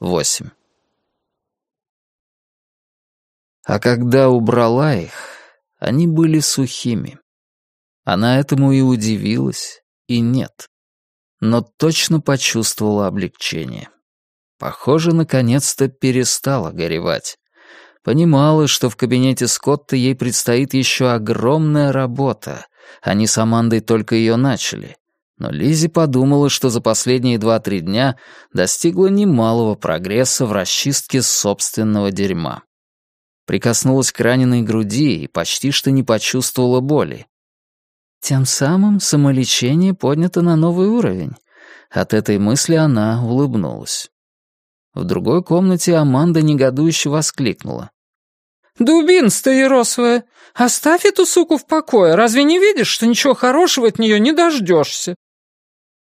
8. А когда убрала их, они были сухими. Она этому и удивилась, и нет. Но точно почувствовала облегчение. Похоже, наконец-то перестала горевать. Понимала, что в кабинете Скотта ей предстоит еще огромная работа. Они с Амандой только ее начали. Но Лизи подумала, что за последние два-три дня достигла немалого прогресса в расчистке собственного дерьма. Прикоснулась к раненой груди и почти что не почувствовала боли. Тем самым самолечение поднято на новый уровень. От этой мысли она улыбнулась. В другой комнате Аманда негодующе воскликнула. «Дубин стаиросовая, оставь эту суку в покое. Разве не видишь, что ничего хорошего от нее не дождешься?»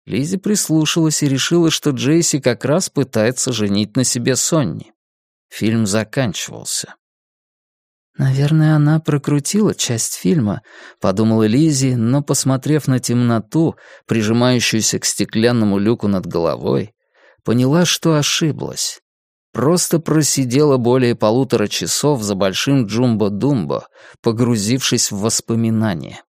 Лизи прислушалась и решила, что Джейси как раз пытается женить на себе Сонни. Фильм заканчивался. «Наверное, она прокрутила часть фильма», — подумала Лизи, но, посмотрев на темноту, прижимающуюся к стеклянному люку над головой, поняла, что ошиблась. Просто просидела более полутора часов за большим Джумбо-Думбо, погрузившись в воспоминания.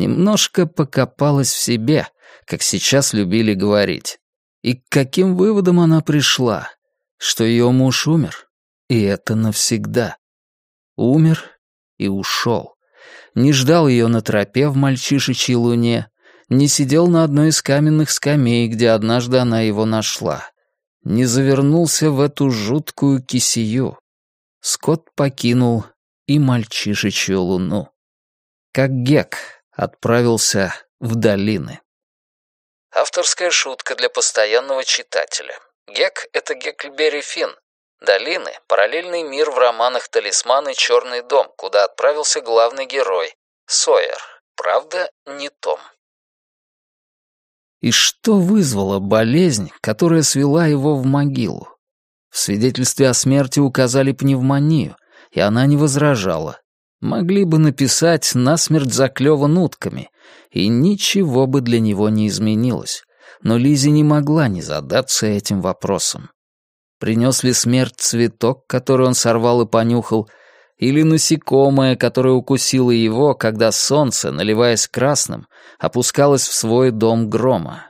Немножко покопалась в себе — как сейчас любили говорить. И к каким выводам она пришла? Что ее муж умер, и это навсегда. Умер и ушел. Не ждал ее на тропе в мальчишечьей луне, не сидел на одной из каменных скамей, где однажды она его нашла. Не завернулся в эту жуткую кисию. Скотт покинул и мальчишечью луну. Как Гек отправился в долины. Авторская шутка для постоянного читателя. Гек — это Гекльберри Финн. Долины — параллельный мир в романах «Талисман» и «Черный дом», куда отправился главный герой — Сойер. Правда, не Том. И что вызвало болезнь, которая свела его в могилу? В свидетельстве о смерти указали пневмонию, и она не возражала. Могли бы написать «насмерть заклеван утками», и ничего бы для него не изменилось. Но Лизи не могла не задаться этим вопросом. Принес ли смерть цветок, который он сорвал и понюхал, или насекомое, которое укусило его, когда солнце, наливаясь красным, опускалось в свой дом грома?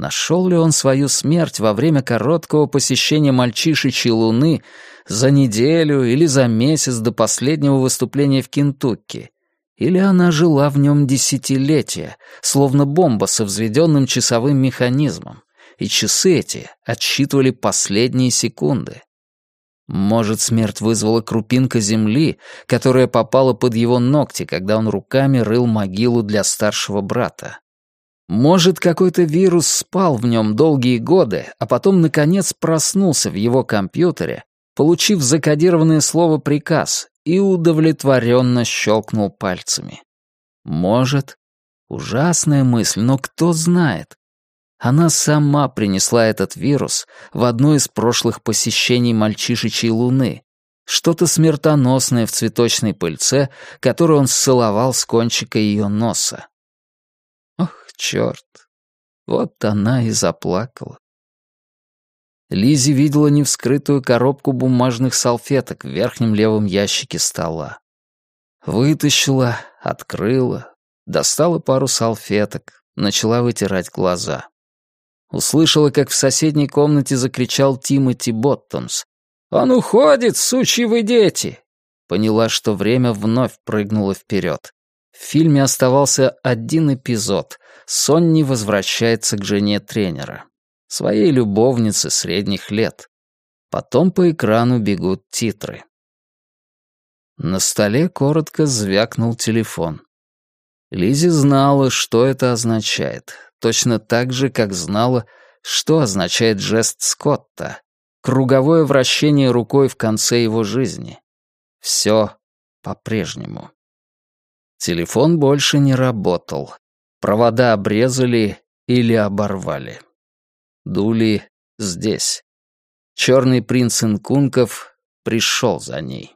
Нашел ли он свою смерть во время короткого посещения мальчишечьей луны за неделю или за месяц до последнего выступления в Кентукки? Или она жила в нем десятилетия, словно бомба со взведенным часовым механизмом, и часы эти отсчитывали последние секунды? Может, смерть вызвала крупинка земли, которая попала под его ногти, когда он руками рыл могилу для старшего брата? Может, какой-то вирус спал в нем долгие годы, а потом, наконец, проснулся в его компьютере, получив закодированное слово «приказ» и удовлетворенно щелкнул пальцами. Может, ужасная мысль, но кто знает. Она сама принесла этот вирус в одно из прошлых посещений мальчишечьей луны, что-то смертоносное в цветочной пыльце, которую он ссыловал с кончика ее носа. Черт, вот она и заплакала. Лизи видела невскрытую коробку бумажных салфеток в верхнем левом ящике стола. Вытащила, открыла, достала пару салфеток, начала вытирать глаза. Услышала, как в соседней комнате закричал Тимоти Боттонс. «Он уходит, сучьи вы дети!» Поняла, что время вновь прыгнуло вперед. В фильме оставался один эпизод. Сонни возвращается к жене тренера своей любовнице средних лет. Потом по экрану бегут титры. На столе коротко звякнул телефон. Лизи знала, что это означает, точно так же, как знала, что означает жест Скотта, круговое вращение рукой в конце его жизни. Все по-прежнему. Телефон больше не работал. Провода обрезали или оборвали. Дули здесь. Черный принц Инкунков пришел за ней.